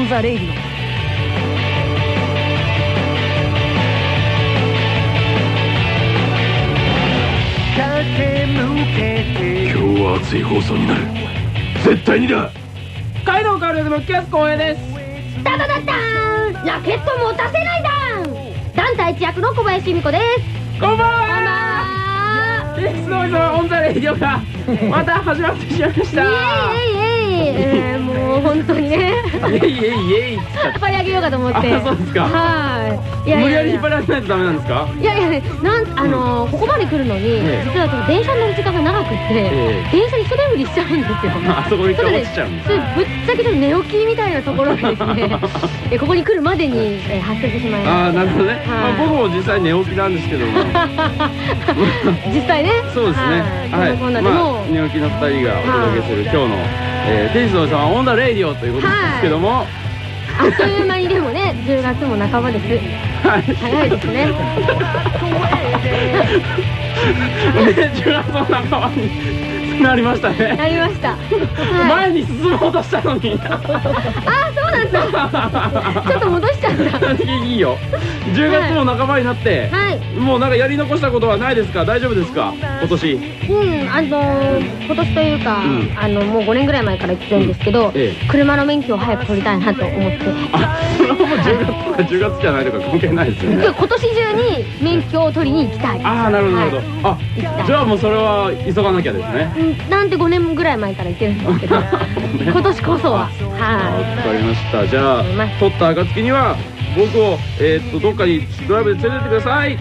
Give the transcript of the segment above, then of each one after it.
ン・ザ・レイディ今日は熱い放送になる。絶対にだ。カイドウカルのキャス光栄です。ダダダッダーンラケット持たせないダン団体一役の小林由美子です。こんばんこんばんは。はエースノイズのオン・ザ・レイディオが。また始まってしまいました。イエイイエイえ。ー、もう本当にね。イエイイエイイエイ引っ張り上げようかと思って。あそうですか。はい。いやい無理やり引っ張られないとダメなんですか？いやいやなんあのーここまで来るのに、ええ。実はその電車に乗る時間が長くって、え電車に一眠りしちゃうんですよ。あそこに落ちちゃうんですぶっちゃけちょっと寝起きみたいなところがですね。えここに来るまでに、え発生してしまいまああなるほどね、まあ、はい僕も実際寝起きなんですけども。実際ね。そうですね。はい、まあ、寝起きの2人がお届けする今日の、えー、テニスの王子様オン・ザ・レイディオということですけども、あっという間にでもね10月も半ばです。はい、早いですね。ね、10月の半ばになりましたなねりました、はい、前に進もうとしたのに。ああ ちょっと戻しちゃった。いいよ。10月も半ばになって、はい。もうなんかやり残したことはないですか？大丈夫ですか？今年。うんあのー今年というか、うん。あのもう5年ぐらい前から言ってるんですけど、え車の免許を早く取りたいなと思って。あそれはもう10月とか10月じゃないとか関係ないですよね。今年中に免許を取りに行きたい。ああなるほどなるほど、あじゃあもうそれは急がなきゃですね。うんなんて5年ぐらい前から言ってるんですけど。今年こそはわはかりました。じゃあ取った暁には僕をえーっとどっかにドライブで連れてってください。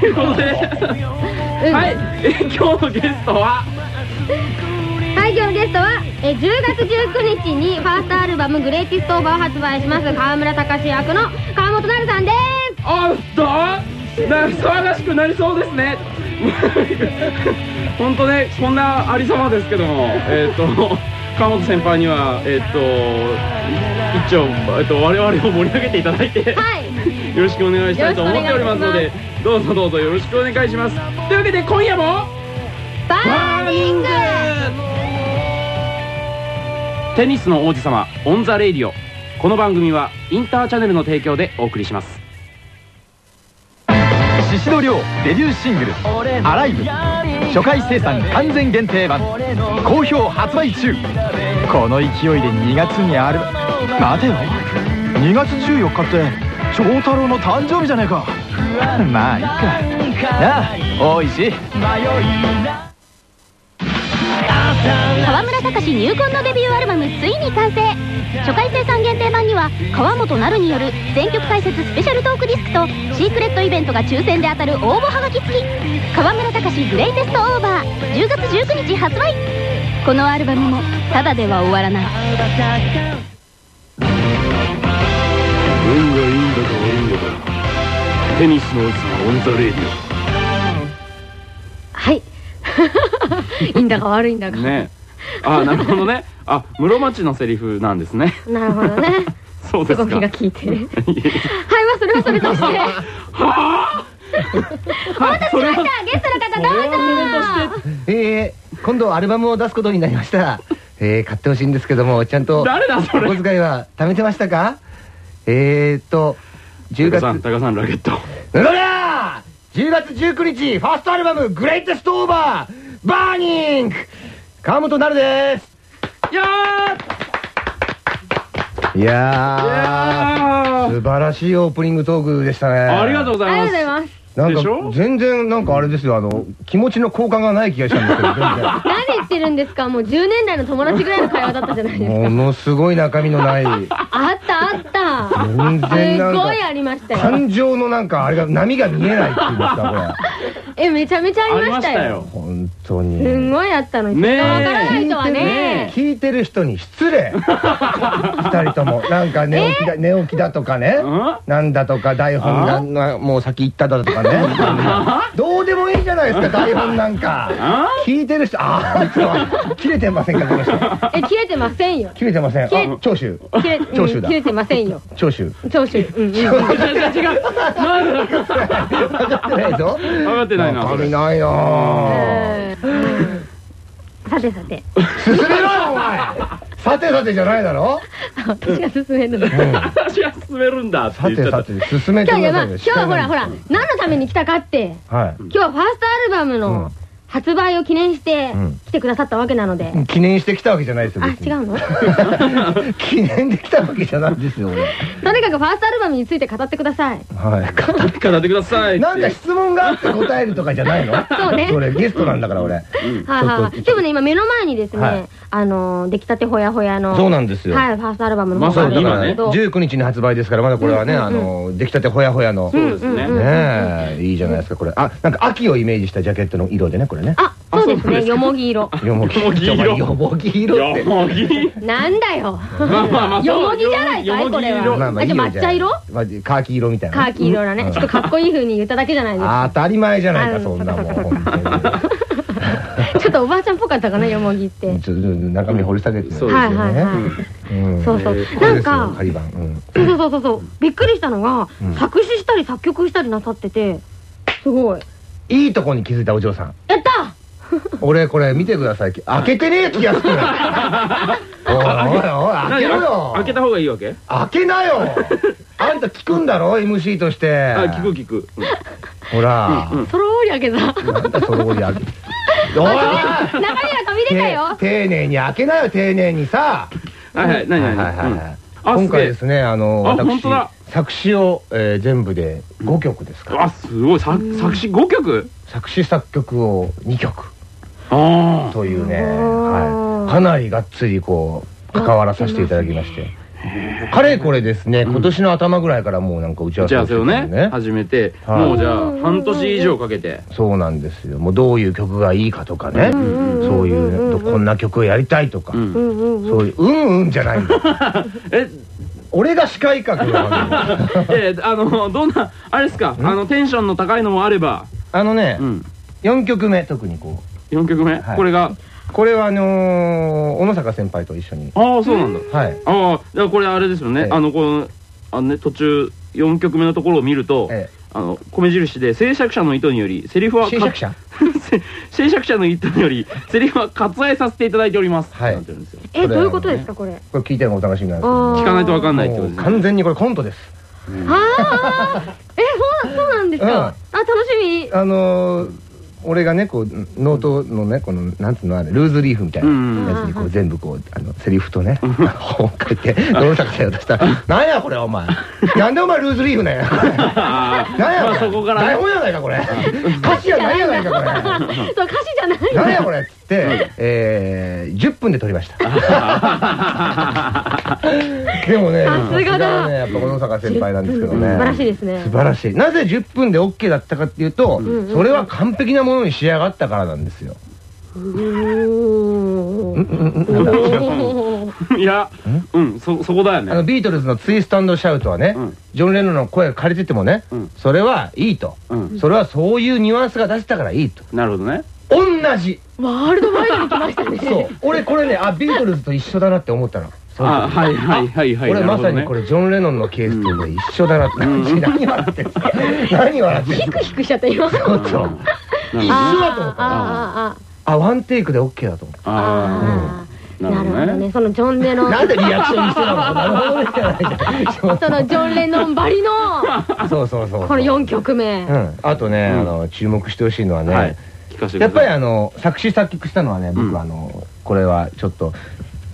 ということで。はい。え今日のゲストは？はい、今日のゲストは、えー10月19日にファーストアルバム「グレイティストオーバー」を発売します川村隆役の川本なるさんです。おっとな騒がしくなりそうですね。本当ねこんなありさまですけども。えーっと川本先輩にはえーっと一丁、えっと、我々を盛り上げていただいてはい。よろしくお願いしたいと思っておりますのよでどうぞどうぞよろしくお願いします。というわけで今夜もバーニング。テニスの王子様オン・ザ・レイディオ。この番組はインターチャネルの提供でお送りします宍戸亮デビューシングル「アライブ」初回生産完全限定版。好評発売中。この勢いで2月にある。待てよ。2月14日って長太郎の誕生日じゃねえか。まあいっか。なあ大石。川村隆入魂のデビューアルバムついに完成。初回生産限定版には川本なるによる全曲解説スペシャルトークディスクとシークレットイベントが抽選で当たる応募はがき付き。川村隆グレイテストオーバー10月19日発売。このアルバムもただでは終わらない。運がいいんだか悪いんだか。テニスの王子様オン・ザ・レイディはいいいんだか悪いんだか、ね。あなるほどね。あ室町のセリフなんですね。なるほどね。そうですすかが効いて。る はいまあそれはそれとしてはあはいそれはゲストの方どうぞ。えー、今度アルバムを出すことになりました。えー、買ってほしいんですけども、ちゃんと、誰だそれ。お小遣いは貯めてましたか？えーっと、10月、高さん高さんラケット。うらら !10 月19日、ファーストアルバム、グレイテストオーバー、バーニング。川本成です。いやいーいややー、素晴らしいオープニングトークでしたね。ーありがとうございますなんか全然なんかあれですよあの気持ちの交換がない気がしたんですけど 全然。何言ってるんですか？もう10年来の友達ぐらいの会話だったじゃないですか。ものすごい中身のない。あったあった。全然なんかすごいありましたよ。感情のなんかあれが波が見えないっていうんですか えめちゃめちゃあありりましたたよ当に。すんごいあったのにねえ。わからないとはね。ね聞いてる人に失礼。二人とも。なんか寝起きだ、寝起きだとかね。うん？なんだとか台本がなもう先行っただとかね。どうでもいいじゃないですか台本なんか。あ聞いてる人ああ切れてませんかこの人。え切れてませんよ。切れてません？長州。切れ長州だ。うん切れてませんよ。長州。長州。うんうん。違う違うないぞ。分かってなさてさて。進めろよお前。さてさてじゃないだろ？私が進めるの。私が進めるんだってさて言っちゃったさて進めて今日やばいください。よ今日はほらほら何のために来たかって。はい。今日はファーストアルバムうん。の発売を記念してうん。来てくださったわけなので、記念してきたわけじゃないですよあ別に。違うの？記念できたわけじゃないですよ俺とにかくファーストアルバムについて語ってください。はい。語ってくださいって。なんか質問があって答えるとかじゃないの？そうね。俺ゲストなんだから俺。はいはいはいでもね今目の前にですね、はい。あの出来たてほやほやのそうなんですよ。はいファーストアルバムのまさに今ね。ですけど19日に発売ですからまだこれはね、あの出来たてほやほやの、そうですね。ねえいいじゃないですかこれ。あなんか秋をイメージしたジャケットの色でねこれね。あそうですねよもぎ色よもぎよもぎ色。よもぎ色って。よもぎ。なんだよ。よもぎじゃないかいこれは。よもぎ色まあじゃあ抹茶色まあ。カーキ色？みたいなカーキ色だね、うん。ちょっとかっこいい風に言っただけじゃないですか。当たり前じゃないかあそんなもん ちょっとおばあちゃんっぽかったかなよもぎって。ちょっと中身掘り下げてそうですよね。はいはいはい。うん。そうそう。なんかそうそうそうそうそう。びっくりしたのが、うん。作詞したり作曲したりなさっててすごい。いいとこに気づいたお嬢さん。やった 俺これ見てください。開けてねえ気がする おいおいおい開けろよ。開けた方がいいわけ？開けなよ。あんた聞くんだろ？MC として。あ聞く聞く。うん。ほら。うんそろーり開けた。なんだその後に開けおい。中身なんか見れたよ。て丁寧に開けなよ丁寧にさ。はいはい何はい何はいはいはい。あ今回ですねあのあ私作詞をえー全部で5曲ですかあすごい。作作詞5曲？作詞作曲を2曲。あというね、はい、かなりがっつりこう関わらさせていただきまして。かれこれですね今年の頭ぐらいからもうなんか打ち合わせをね。始めてはい。もうじゃあ半年以上かけて。そうなんですよ。もうどういう曲がいいかとかね、そういうこんな曲をやりたいとか、そういううんうんじゃないんだよえ？俺が司会かこの番組えあのどんなあれですか？あのテンションの高いのもあれば。あのね、うん。4曲目特にこ4曲目。はい。これが。うこれはあのー小野坂先輩と一緒に。ああそうなんだ。はい。ああだからこれあれですよね。ええ。あのこのあのね途中4曲目のところを見るとえあの米印で制作者の意図によりセリフは制作者？せ 制作者の意図によりセリフは割愛させていただいております。はい。なんて言うんですよ。えどういうことですかこれ？これ聞いてるのお楽しみなんですけどあー。聞かないとわかんないってこともうですね。完全にこれコントです。ああえそうそうなんですか、うん。あ楽しみ。あのー俺がねこうノートのねこのなんつうのあれルーズリーフみたいなうんやつにこう全部こうあのセリフとね本を書いて野坂さんとした。ら「なんやこれお前。なんでお前ルーズリーフなんや。あ ーなんやこれ。まあそこから。台ね本やないかこれ。歌詞やないやないかこれ。そう歌詞じゃない。なんやこれ。っつって、えー、10分で撮りました でもねさすがだ。ねやっぱ小野坂先輩なんですけどね。素晴らしいですね。素晴らしい。なぜ10分で OK だったかっていうと、んうんそれは完璧なものに仕上がったからなんですよ。うーん。いやうん？そそこだよあのねビートルズのツイストシャウトはね、うん。ジョン・レノンの声が借りててもね、うん。それはいいと、うん。それはそういうニュアンスが出せたからいいと。なるほどね。同じ。ワールドワイドに来ましたね。そう。俺これねあビートルズと一緒だなって思ったのあはいはいはいはい俺まさにこれジョン・レノンのケースとね一緒だなって、ん。何笑ってんすか何笑ってんすかヒクヒクしちゃった今。そうそう。一緒だと思ったの。ああワンテイクで OK だと思った。ああああああななるほどね。そのジョン・レノン。なんでリアクションにしてたの？なるほどねじゃないそのジョン・レノンばりの。そうそうそうこの4曲目。うん。あとね、注目してほしいのはね、はい。聞かせてやっぱりあの作詞作曲したのはね僕、うん。あのこれはちょっと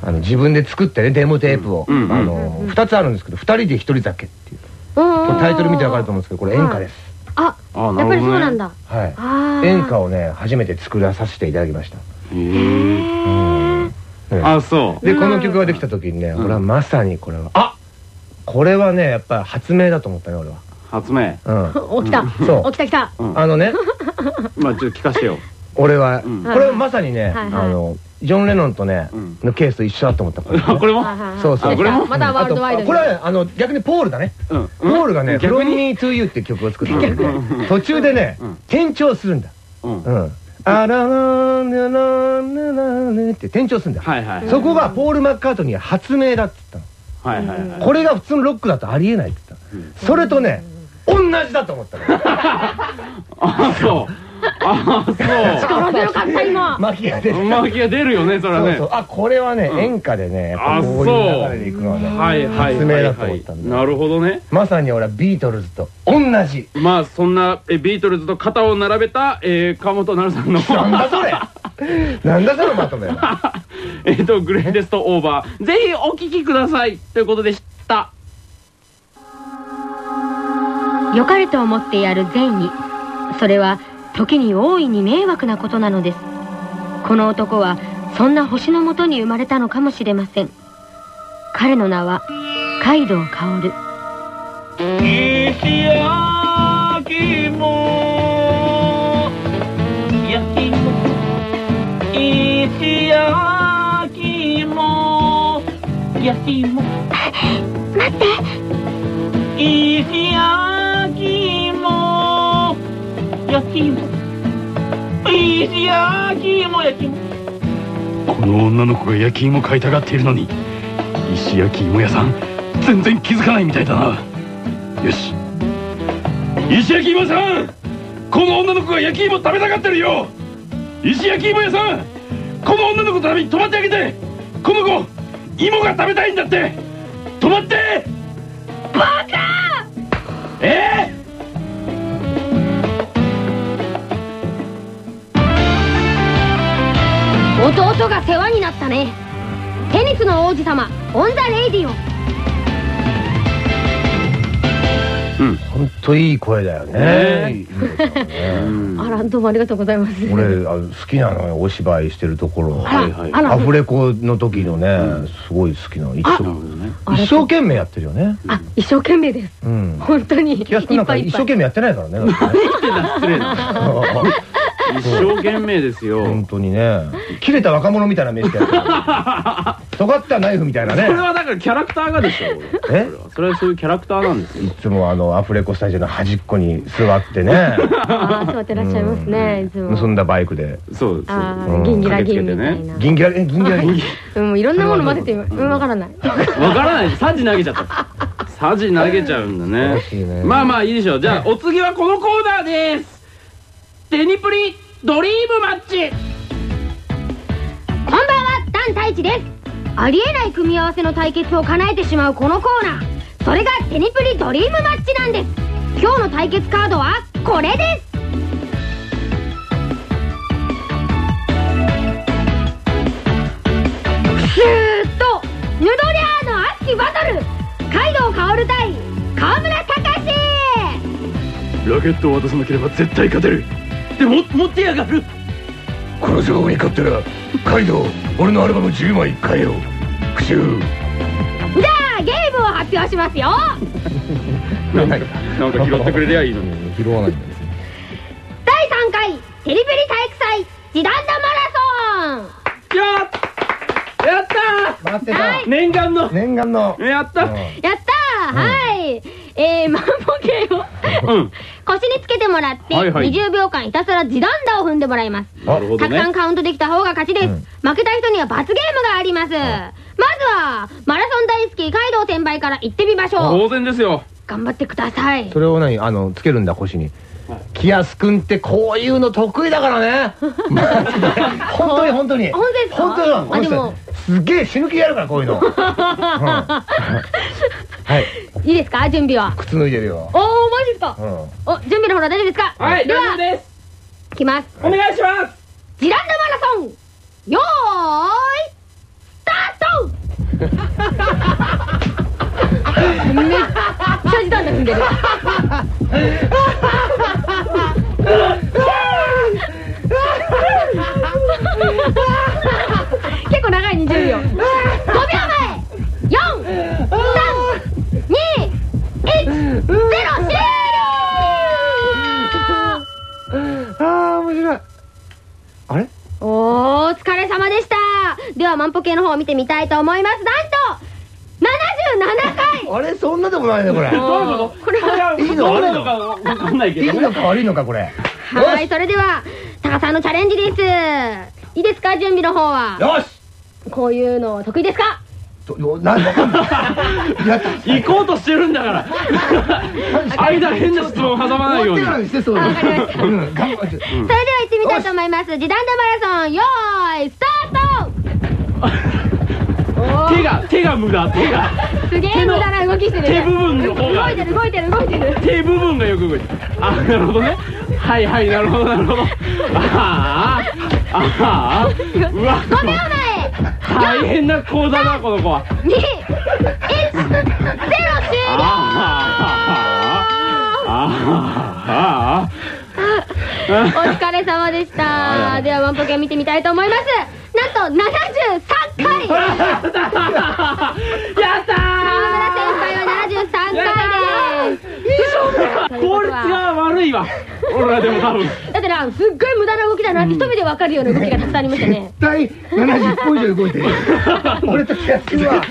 あの自分で作ってねデモテープを、うんうんあの2つあるんですけど2人で1人酒っていう。ここれタイトル見て分かると思うんですけどこれ演歌です、あやっぱりそうなんだ。はい。演歌をね初めて作らさせていただきました。へえあそう。でこの曲ができた時にね、俺はまさにこれはあこれはねやっぱり発明だと思ったね俺は。発明。うん。起きた。そう。起きた来た。うん。あのね まあちょっと聞かせてよ俺は、うん。これはまさにね、はいはい。あのジョン・レノンとね、うん。のケースと一緒だと思ったこれあこれも？そうそう。あこれも？またワールドワイドこれはねあの逆にポールだね、うん。ポールがね「逆 From に？Me to You」っていう曲を作って 途中でね、うん。転調するんだ。うん。うん「あららららららら」って転調するんだよ、はいはいそこがポール・マッカートニーは発明だっつったのはいはいはいこれが普通のロックだとありえないって言ったのそれとね同じだと思ったのあそうああ力強かった今。巻きが出てそう巻きが出るよねそれはね。そうそう。あこれはねうん。演歌でねやっこういう。流れでいくのはねはいはい発明だとはいはい思ったんだなるほどね。まさに俺はビートルズと同じ。まあそんなえビートルズと肩を並べた、えー、川本成さんの。なんだそれ。なんだそのまとめは。えっとグレイテストオーバー。ぜひお聴きください。ということでした。良かれと思ってやる善意。それは時に大いに迷惑なことなのです。この男はそんな星のもとに生まれたのかもしれません。彼の名はカイドウ薫石焼きも焼きも石焼きも焼きも。待って。石焼焼きも石焼きも焼きもこの女の子が焼き芋買いたがっているのに石焼き芋屋さん全然気づかないみたいだな。よし。石焼き芋屋さんこの女の子が焼き芋食べたがってるよ。石焼き芋屋さんこの女の子のために止まってあげて。この子芋が食べたいんだって。止まって。バカ！え？弟が世話になったね。テニスの王子様オン・ザ・レイディオ本当いい声だよね。うん。あらどうもありがとうございます。俺あ好きなのよお芝居してるところ。アフレコの時のねすごい好きなの。一生ほどね。一生懸命やってるよね。あ一生懸命です。うん。本当に。一生懸命やってないからね。だってね失礼な 一生懸命ですよ。本当にね。切れた若者みたいな目してやってる。尖ったナイフみたいなそれねはだからキャラクターがでしょ。え？それはそういうキャラクターなんですよ。いつもあのアフレコスタジオの端っこに座ってね。ああ座ってらっしゃいますねいつも。結んだバイクで。そうそうギンギラギンみたいな。ギンギラえギンギラギン？うんもういろんなもの混ぜてうんわからない。わからないサジ投げちゃった。サジ投げちゃうんだね。まあまあいいでしょう。じゃあお次はこのコーナーですテニプリドリームマッチ。こんばんはダン太一です。ありえない組み合わせの対決を叶えてしまうこのコーナー。それがテニプリドリームマッチなんです。今日の対決カードはこれです。スーッとヌドリャーの熱きバトル。カイドウ薫対川村隆ラケットを渡さなければ絶対勝てるでも持ってやがる。この勝負に勝ったらカイドウ俺のアルバム10枚買えよ。復讐じゃあゲームを発表しますよ。なんかなんか拾ってくれりゃいいのに。拾わないんだ第3回テリペリ体育祭ジダンダマラソン。やったやった待ってはい。た念願の。念願の。やった。やったー、はい。えー、マンボケを。うん腰につけてもらって、はいはい。20秒間ひたすら地団打を踏んでもらいます。なるほどたくさんねカウントできた方が勝ちです。うん。負けた人には罰ゲームがあります。まずは、マラソン大好きカイドウ先輩から行ってみましょう。当然ですよ。頑張ってください。それを何あのつけるんだ腰に。キアス君ってこういうの得意だからね。マジで。本当に本当に。本当ですか？本当よ。あでも。すげえ死ぬ気やるからこういうの、うんはい。いいですか？準備は。靴脱いでるよ、おー、マジですか？うん、お、準備のほら大丈夫ですか？はいでは、大丈夫です。いきます。お願いします。ジダンダマラソンよーいスタート！めっちゃ時短で踏んでる。結構長い20秒5秒前43210終了ああ面白いあれお疲れ様でしたでは万歩計の方を見てみたいと思います。なんと77回。あれそんなでもないねこれ。どういうことこれはいいのかわかんないけいいどねのか悪いのかこれはいそれではタカさんのチャレンジです。いいですか準備の方は。よし。こういうの得意ですか？行こうとしてるんだから。間変な質問挟まないように。してそうわかりました。うん。頑張ってみたいと思います。時短でマラソンよーいスタート 手が手が無駄手が。すげえ無駄な動きしてる。ね手部分の方が。動いてる動いてる動いてる。手部分がよく動いてる。あなるほどね。はいはいなるほどなるほど。ああああうわ。5秒前大変な講座だこの子は。2 1 0終了ああああお疲れ様でしたではワンポケを見てみたいと思いますなんと73回。やった川村先輩は73回です効率が悪いわ。俺らでも多分。だってなすっごい無駄な動きだな。って一目で分かるような動きがたくさんありましたね。絶対70歩以上動いてる。俺と気がつくわ。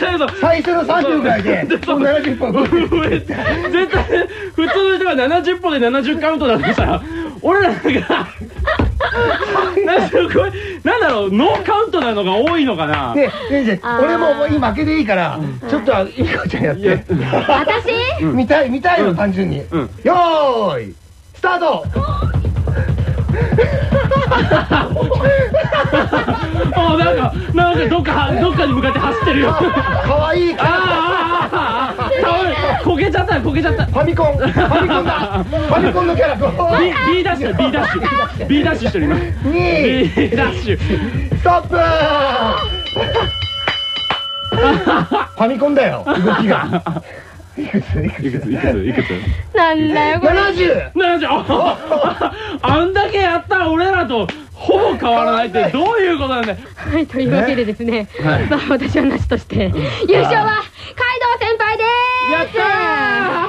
最初の3秒ぐらいでもう70歩動いてる絶対普通の人が70歩で70カウントだとし俺らがなんかこれなんだろうノーカウントなのが多いのかな？ねねじゃあー。俺ももういい負けでいいからちょっといい子ちゃんやって。私？見たい見たいの単純に。うん。よーいスタート あなんかなんかどっかどっかに向かって走ってるよ。かわいいあーあーあーあー倒れこけちゃったこけちゃった。ファミコンファミコンだ。ファミコンのキャラ。B, B ダッシュ B ダッシュ。B ダッシュしてる今。に B ダッシュ。ストップ。ファミコンだよ動きがいくついくいくついくつ？いくつなんだよこれ。70なんじゃああんだけやった俺らとほぼ変わらないってどういうことなんだよ。はいというわけでですねはい。まあ私はなしとして優勝はカイドウ先輩です。った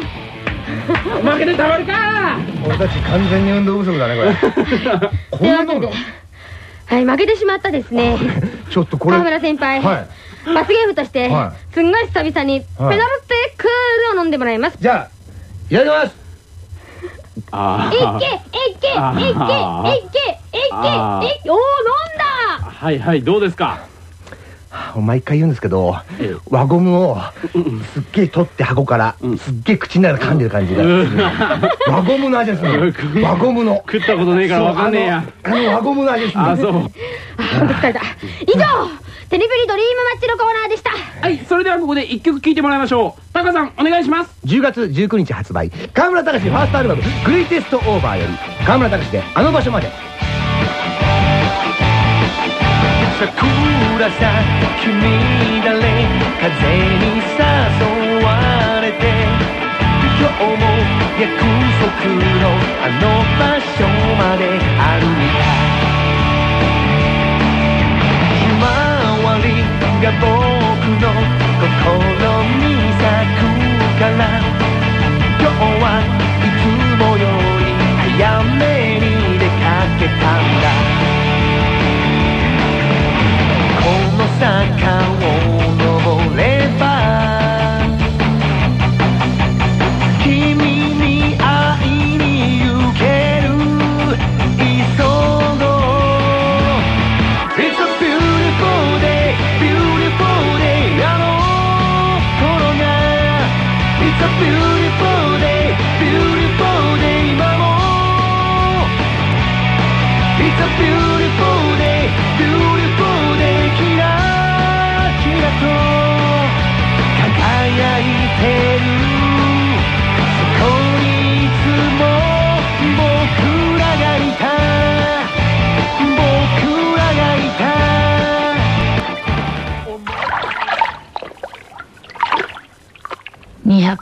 ー。負けてたまるか俺たち完全に運動不足だねこれ。というわけではい負けてしまったですね。ちょっとこれ。川村先輩はい。罰ゲームとしてはすんごい久々にペナルティクールを飲んでもらいます。じゃあいただきます。あいっけいっけいっけいっけいっけいっけいっけおお飲んだ。はいはいどうですか？毎回言うんですけどええ。輪ゴムをすっげえ取って箱からうん。すっげえ口の中で噛んでる感じが。うん。輪ゴムの味ですね輪ゴムの。食ったことねえからわかんねえや。あのあの輪ゴムの味ですねあそう。あほんと疲れた以上テレビリドリームマッチのコーナーでしたはいそれではここで一曲聴いてもらいましょうタカさんお願いします10月19日発売河村隆ファーストアルバム「グレイテストオーバー」より河村隆で「あの場所まで」桜さ君誰風に誘われて今日も約束のあの場所まで歩いた。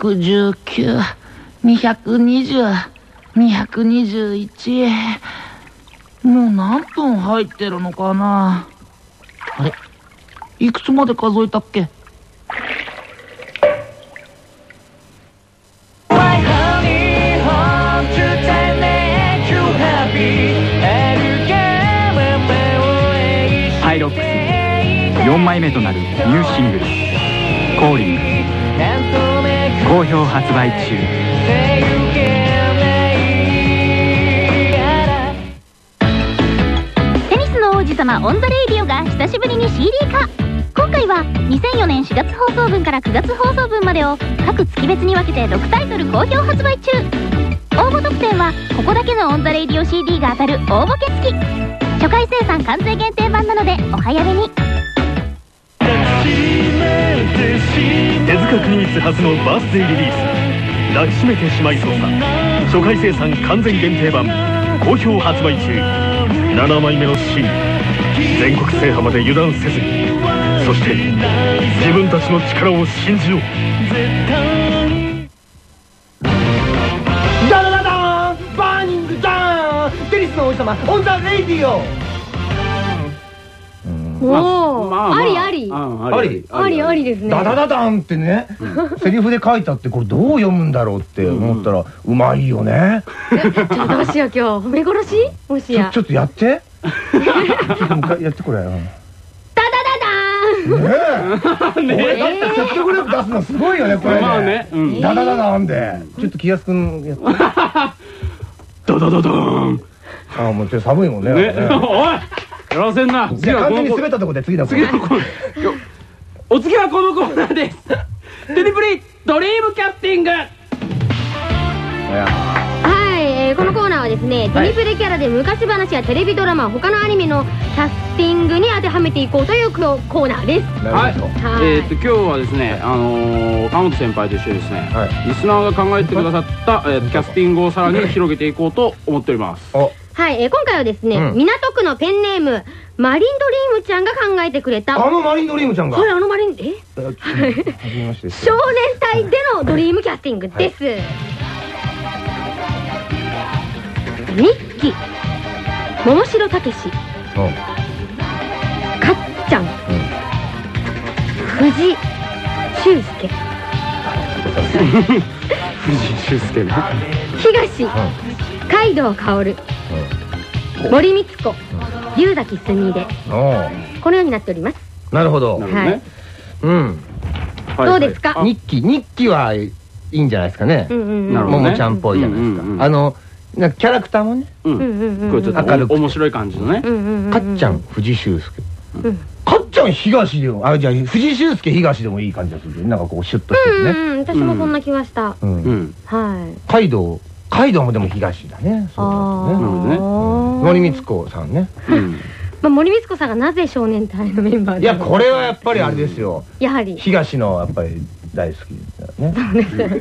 219、220、221。もう何分入ってるのかな？あれ？いくつまで数えたっけ？ハイロックス4枚目となるニューシングル「コーリング」好評発売中。テニスの王子様オン・ザ・レイディオが久しぶりに CD 化。今回は2004年4月放送分から9月放送分までを各月別に分けて6タイトル好評発売中。応募特典はここだけのオン・ザ・レイディオ CD が当たる応募付き初回生産完全限定版なのでお早めに。手塚国光初のバースデーリリース。抱きしめてしまいそうさ。初回生産完全限定版。好評発売中。7枚目のシーン。全国制覇まで油断せずそして自分たちの力を信じよう。ダダダダーン！バーニングダーン！テニスの王子様オン・ザ・レイディオ！おお、ありあり。ありあり。あり。ですね。ダダダダンってね、セリフで書いてあってこれどう読むんだろうって思ったらうまいよね。ちょっとどうしよう今日褒め殺しもしや。ちょちょっとやって。ちょっともう一回やってこれ。うん。ねダダダダーンえ。俺だって説得力出すのすごいよねこれまあね。うん。ダダダダンで。ちょっと気安くんやって。ドドドドーンあもうちょっと寒いもんね。ね。おいやらせんな。じゃあ完全にこ滑ったとこで次の次のコーナーお次はこのコーナーです。テレプリドリームキャスティング。はい、えーこのコーナーはですね、テニプレキャラで昔話やテレビドラマ他のアニメのキャスティングに当てはめていこうというココーナーです。はい。えーっと今日はですねあのー川本先輩と一緒にですねはい。リスナーが考えてくださったえーキャスティングをさらに広げていこうと思っております。おはい、えー今回はですね、うん。港区のペンネームマリンドリームちゃんが考えてくれた。あのマリンドリームちゃんが？これあのマリンえ？えはじめまして。です少年隊でのドリームキャスティングです、ミッキー桃城武史うん。かっちゃん、藤修介。藤井修介 ね東海道薫森光子龍崎すみれ。おこのようになっております。なるほど。なるほどね。うん。はいどうですか？はい日記。日記はいいんじゃないですかね。うんうんうん。なるほどね。ももちゃんっぽいじゃないですか。あのなんかキャラクターもね。あうんうんうんうん。これちょっと明るく。て面白い感じのね。うんうんうんかっちゃん藤修介。うん。かっちゃん東でもあじゃあ藤修介東でもいい感じがするねなんかこうシュッとしてるね。うんうんうん。私もそんな気はした、はい街道もでも東だね。そうあだねね。森光子さんね。うん。まあ、森光子さんがなぜ少年隊のメンバーいやこれはやっぱりあれですよ。やはり。東のやっぱり大好きだね。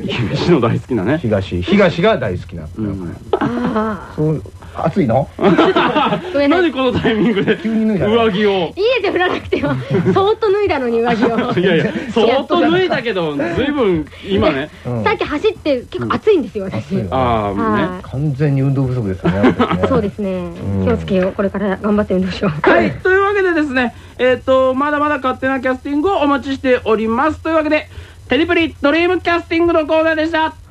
東の大好きなね。東東が大好きなうん。あそう暑いの？あごめんなさい。なんでこのタイミングで？急に脱いだ上着を。家で降らなくてもそーっと脱いだのに上着を。いやいやそーっと脱いだけどずいぶん今ね。うん。さっき走って結構暑いんですよ私、暑いのああね。は完全に運動不足ですよね私ね。いそうですね。ん。気をつけようこれから頑張って運動しよう。はい、というわけでですね、えっ、と、まだまだ勝手なキャスティングをお待ちしております。というわけで、テリプリドリームキャスティングのコーナーでした。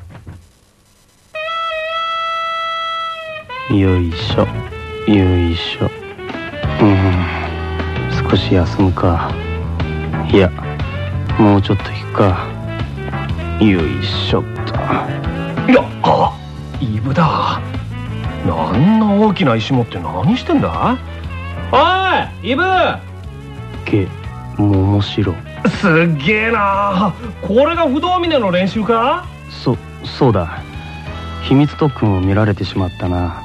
よいしょ。よいしょ。うん。少し休むか。いやもうちょっと行くか。よいしょっと。いやあイブだ。あんな大きな石持って何してんだ？おいイブ！け桃城すっげえな。これが不動峰の練習か？そそうだ。秘密特訓を見られてしまったな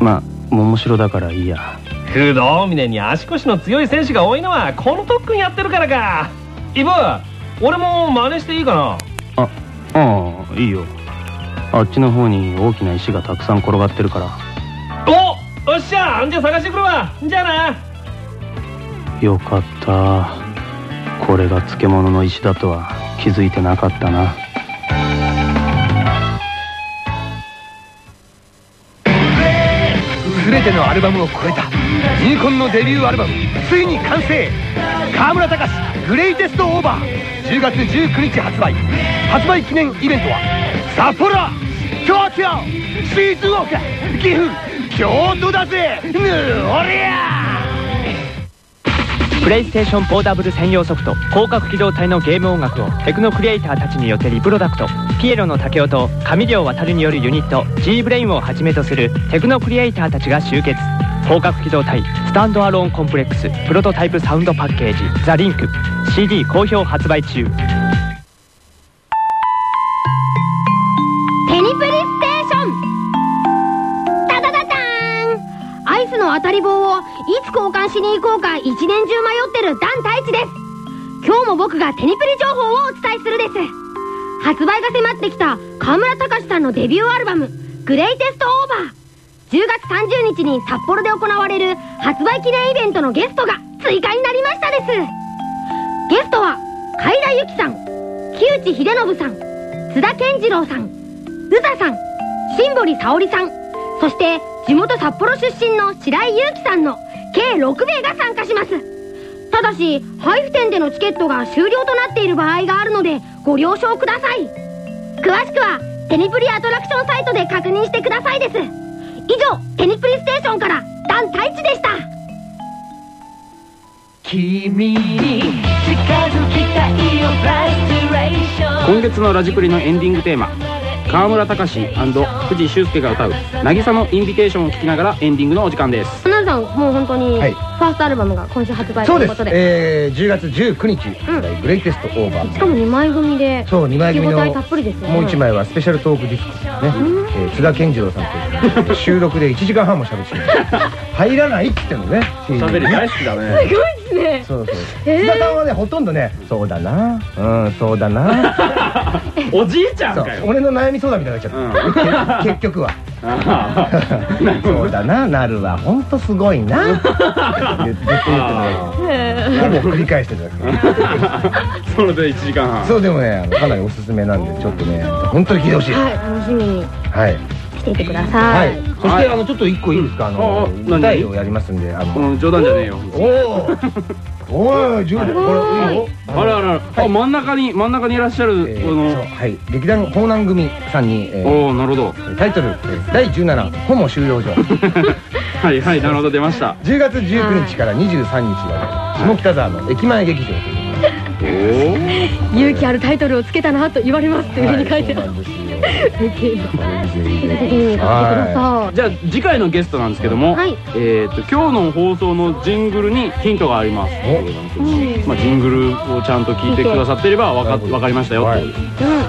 まあ桃城だからいいや。不動峰に足腰の強い選手が多いのはこの特訓やってるからか。イブ俺も真似していいかな？あああいいよ。あっちの方に大きな石がたくさん転がってるから。およっしゃじゃあ探してくるわ。じゃあな。よかった。これが漬物の石だとは気づいてなかったなてのアルバムを超えたニコンのデビューアルバムついに完成。河村隆グレイテストオーバー。10月19日発売。発売記念イベントは札幌東京静岡岐阜京都だぜ。ぬおりゃプレイステーションポータブル専用ソフト広角機動隊のゲーム音楽をテクノクリエイターたちによってリプロダクト。ピエロの武雄と上條渡によるユニット G ブレインをはじめとするテクノクリエイターたちが集結。広角機動隊スタンドアローンコンプレックスプロトタイプサウンドパッケージザリンク。CD 好評発売中。当たり棒をいつ交換しに行こうか一年中迷ってるダン太一です今日も僕がテニプリ情報をお伝えするです発売が迫ってきた河村隆さんのデビューアルバム「グレイテストオーバー」10月30日に札幌で行われる発売記念イベントのゲストが追加になりましたですゲストは海田由紀さん木内秀信さん津田健次郎さん宇佐さん新堀沙織さんそして地元札幌出身の白井祐樹さんの計6名が参加します。ただし配布店でのチケットが終了となっている場合があるのでご了承ください。詳しくはテニプリアトラクションサイトで確認してくださいです。以上テニプリステーションからダン太一でした。君今月のラジプリのエンディングテーマ川村隆藤修介が歌う「渚のインビテーション」を聴きながらエンディングのお時間です。花田さんもう本当にフはい。ァーストアルバムが今週発売とそうで。すいうことでえー、10月19日うん。グレイテストオーバー。しかも2枚組でそう2枚組の見応えたっぷりですよね。もう1枚はスペシャルトークディスクね、えー津田健次郎さんという収録で1時間半も喋ってる入らないって言ってんのね 喋り大好きだね。すごいですね。そうそう。えー。津田さんはねほとんどねそうだな。うんそうだな おじいちゃんそう。かよ俺の悩み相談みたいになっちゃった、け結局は。そうだな。なるはほんとすごいな。言って言ってねほぼ繰り返してるだけ。それで1時間半。そうでもねあのかなりおすすめなんでちょっとね本当に聞いてほしい。はい楽しみにはい。していてくだはさい。い。そしてあのちょっと一個いいですか？あの何？をやりますんであの。うん冗談じゃねえよ。おおおい10これいいよ。あらあらあ真ん中に真ん中にいらっしゃるえーこの。はい劇団方南組さんにえーおおなるほど。タイトルえー第17ホモ収容所。はいはいなるほど出ました。10月19日から23日が下北沢の駅前劇場という。勇気あるタイトルをつけたなと言われますっていうふうに書いてある。そうなんですよぜひぜひぜひ見てくださじゃあ次回のゲストなんですけども、はいえっ、と今日の放送のジングルにヒントがあります。まあジングルをちゃんと聞いてくださってればわかわかりましたよ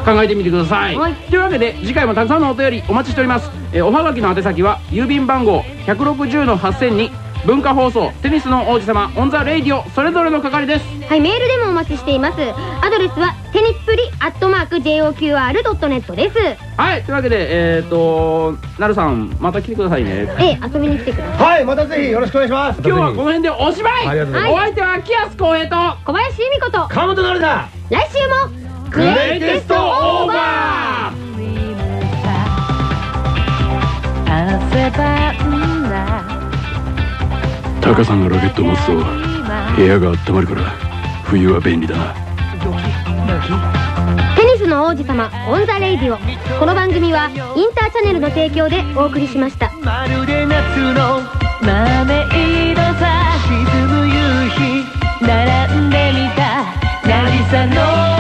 考えてみてください。はいというわけで次回もたくさんのお便りお待ちしております。えーおはがきの宛先は郵便番号160の8000に文化放送テニスの王子様 On the Radio それぞれの係です。はいメールでもお待ちしています。アドレスはテニプリアットマーク JOQR.net です。はいというわけでえっ、となるさんまた来てくださいね。ええ遊びに来てください。はいまたぜひよろしくお願いします。今日はこの辺でおしまい。お相手はキアス光平と。小林由美子と。川本なるだ。来週も。グレイテストオーバータカさんがロケットを持つと部屋が温まるから冬は便利だな。テニスの王子様オン・ザ・レイディオこの番組はインターチャネルの提供でお送りしました。まるで夏の豆色さ沈む夕日並んでみた渚の